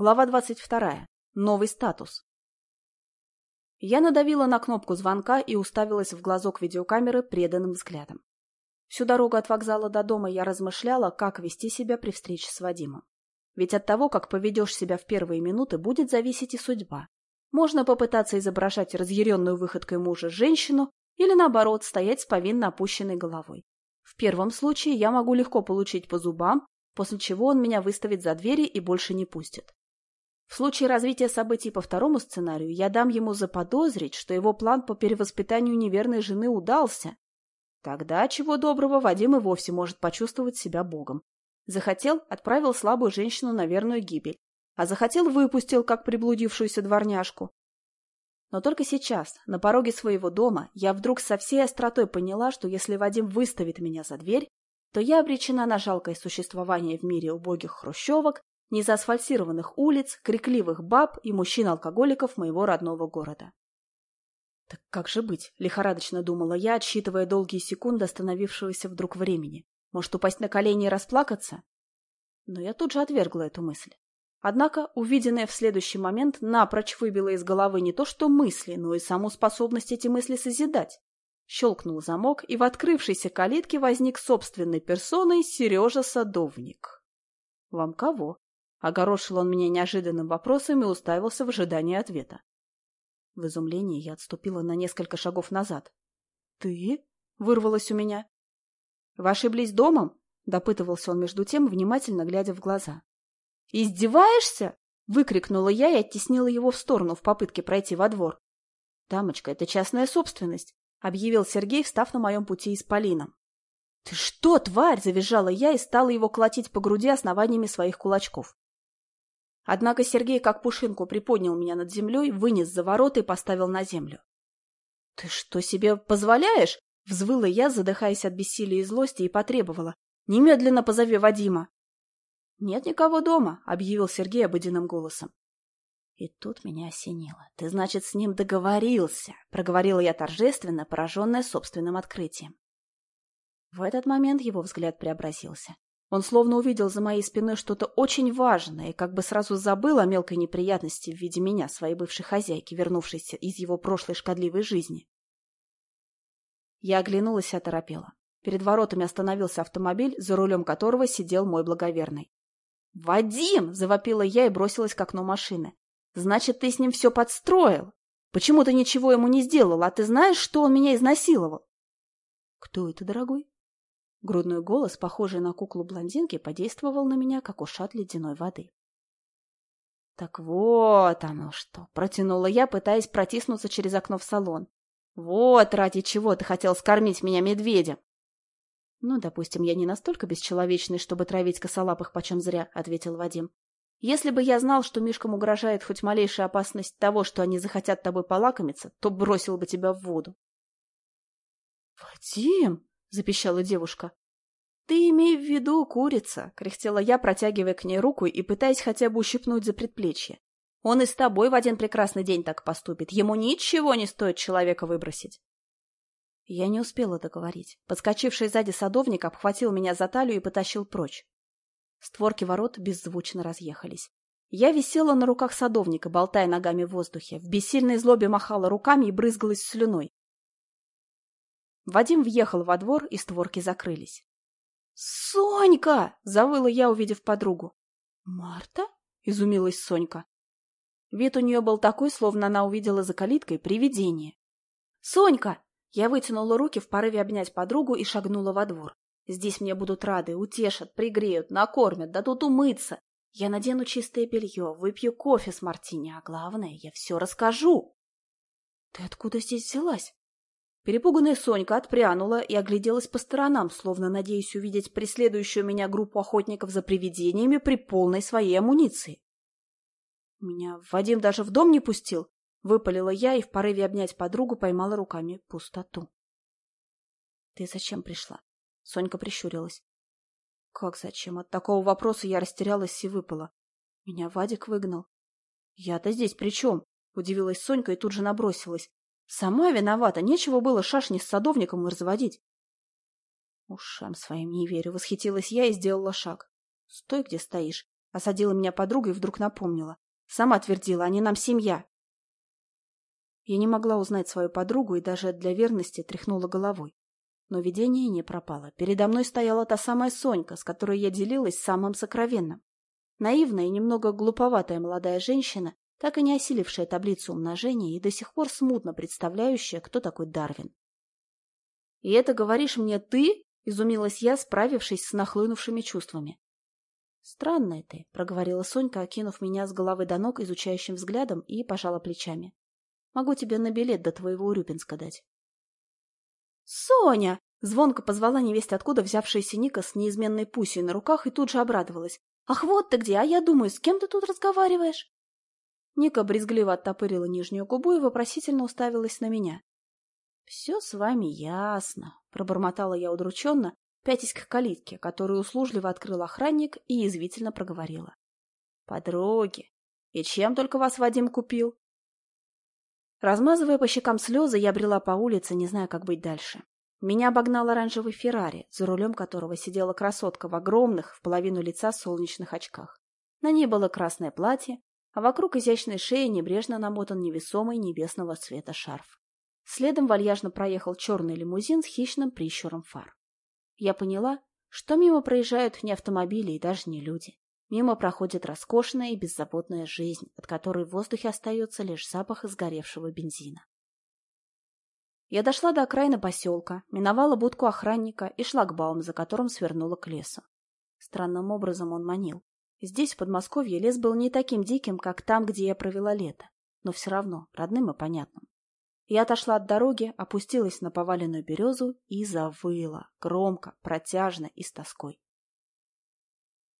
Глава двадцать вторая. Новый статус. Я надавила на кнопку звонка и уставилась в глазок видеокамеры преданным взглядом. Всю дорогу от вокзала до дома я размышляла, как вести себя при встрече с Вадимом. Ведь от того, как поведешь себя в первые минуты, будет зависеть и судьба. Можно попытаться изображать разъяренную выходкой мужа женщину или, наоборот, стоять с повинно опущенной головой. В первом случае я могу легко получить по зубам, после чего он меня выставит за двери и больше не пустит. В случае развития событий по второму сценарию я дам ему заподозрить, что его план по перевоспитанию неверной жены удался. Тогда, чего доброго, Вадим и вовсе может почувствовать себя богом. Захотел – отправил слабую женщину на верную гибель, а захотел – выпустил, как приблудившуюся дворняжку. Но только сейчас, на пороге своего дома, я вдруг со всей остротой поняла, что если Вадим выставит меня за дверь, то я обречена на жалкое существование в мире убогих хрущевок незаасфальтированных улиц, крикливых баб и мужчин-алкоголиков моего родного города. Так как же быть, лихорадочно думала я, отсчитывая долгие секунды остановившегося вдруг времени. Может, упасть на колени и расплакаться? Но я тут же отвергла эту мысль. Однако, увиденное в следующий момент напрочь выбило из головы не то что мысли, но и саму способность эти мысли созидать. Щелкнул замок, и в открывшейся калитке возник собственной персоной Сережа Садовник. «Вам кого?» Огорошил он меня неожиданным вопросом и уставился в ожидании ответа. В изумлении я отступила на несколько шагов назад. «Ты?» — вырвалось у меня. «Вы ошиблись домом?» — допытывался он между тем, внимательно глядя в глаза. «Издеваешься?» — выкрикнула я и оттеснила его в сторону в попытке пройти во двор. «Дамочка, это частная собственность», — объявил Сергей, встав на моем пути исполином. «Ты что, тварь!» — завизжала я и стала его колотить по груди основаниями своих кулачков. Однако Сергей как пушинку приподнял меня над землей, вынес за ворота и поставил на землю. — Ты что себе позволяешь? — взвыла я, задыхаясь от бессилия и злости, и потребовала. — Немедленно позови Вадима. — Нет никого дома, — объявил Сергей обыденным голосом. И тут меня осенило. — Ты, значит, с ним договорился, — проговорила я торжественно, пораженная собственным открытием. В этот момент его взгляд преобразился. Он словно увидел за моей спиной что-то очень важное и как бы сразу забыл о мелкой неприятности в виде меня, своей бывшей хозяйки, вернувшейся из его прошлой шкодливой жизни. Я оглянулась и оторопела. Перед воротами остановился автомобиль, за рулем которого сидел мой благоверный. «Вадим!» — завопила я и бросилась к окну машины. «Значит, ты с ним все подстроил? Почему ты ничего ему не сделал, а ты знаешь, что он меня изнасиловал?» «Кто это, дорогой?» Грудной голос, похожий на куклу блондинки, подействовал на меня, как ушат ледяной воды. «Так вот оно что!» — протянула я, пытаясь протиснуться через окно в салон. «Вот ради чего ты хотел скормить меня медведем!» «Ну, допустим, я не настолько бесчеловечный, чтобы травить косолапых почем зря», — ответил Вадим. «Если бы я знал, что мишкам угрожает хоть малейшая опасность того, что они захотят тобой полакомиться, то бросил бы тебя в воду». «Вадим!» — запищала девушка. «Ты имей в виду, курица!» — кряхтела я, протягивая к ней руку и пытаясь хотя бы ущипнуть за предплечье. «Он и с тобой в один прекрасный день так поступит. Ему ничего не стоит человека выбросить!» Я не успела договорить. Подскочивший сзади садовник обхватил меня за талию и потащил прочь. Створки ворот беззвучно разъехались. Я висела на руках садовника, болтая ногами в воздухе, в бессильной злобе махала руками и брызгалась слюной. Вадим въехал во двор, и створки закрылись. «Сонька!» — завыла я, увидев подругу. «Марта?» — изумилась Сонька. Вид у нее был такой, словно она увидела за калиткой привидение. «Сонька!» Я вытянула руки в порыве обнять подругу и шагнула во двор. «Здесь мне будут рады, утешат, пригреют, накормят, дадут умыться. Я надену чистое белье, выпью кофе с мартини, а главное, я все расскажу!» «Ты откуда здесь взялась?» Перепуганная Сонька отпрянула и огляделась по сторонам, словно надеясь увидеть преследующую меня группу охотников за привидениями при полной своей амуниции. Меня Вадим даже в дом не пустил. Выпалила я и в порыве обнять подругу поймала руками пустоту. — Ты зачем пришла? Сонька прищурилась. — Как зачем? От такого вопроса я растерялась и выпала. Меня Вадик выгнал. — Я-то здесь при чем? — удивилась Сонька и тут же набросилась. Сама виновата, нечего было шашни с садовником разводить. Ушам своим не верю, восхитилась я и сделала шаг. Стой, где стоишь. Осадила меня подруга и вдруг напомнила. Сама твердила, они нам семья. Я не могла узнать свою подругу и даже для верности тряхнула головой. Но видение не пропало. Передо мной стояла та самая Сонька, с которой я делилась самым сокровенным. Наивная и немного глуповатая молодая женщина, так и не осилившая таблицу умножения и до сих пор смутно представляющая, кто такой Дарвин. — И это говоришь мне ты? — изумилась я, справившись с нахлынувшими чувствами. — Странная ты, — проговорила Сонька, окинув меня с головы до ног изучающим взглядом и пожала плечами. — Могу тебе на билет до твоего Урюпинска дать. — Соня! — звонко позвала невесть откуда взявшаяся Ника с неизменной пусей на руках и тут же обрадовалась. — Ах, вот ты где! А я думаю, с кем ты тут разговариваешь? Ника брезгливо оттопырила нижнюю губу и вопросительно уставилась на меня. — Все с вами ясно, — пробормотала я удрученно, пятясь к калитке, которую услужливо открыл охранник и язвительно проговорила. — Подруги! И чем только вас Вадим купил? Размазывая по щекам слезы, я брела по улице, не зная, как быть дальше. Меня обогнал оранжевый Феррари, за рулем которого сидела красотка в огромных, в половину лица солнечных очках. На ней было красное платье, а вокруг изящной шеи небрежно намотан невесомый небесного цвета шарф. Следом вальяжно проехал черный лимузин с хищным прищуром фар. Я поняла, что мимо проезжают не автомобили и даже не люди. Мимо проходит роскошная и беззаботная жизнь, от которой в воздухе остается лишь запах сгоревшего бензина. Я дошла до окраины поселка, миновала будку охранника и шлагбаум, за которым свернула к лесу. Странным образом он манил. Здесь, в Подмосковье, лес был не таким диким, как там, где я провела лето, но все равно родным и понятным. Я отошла от дороги, опустилась на поваленную березу и завыла, громко, протяжно и с тоской.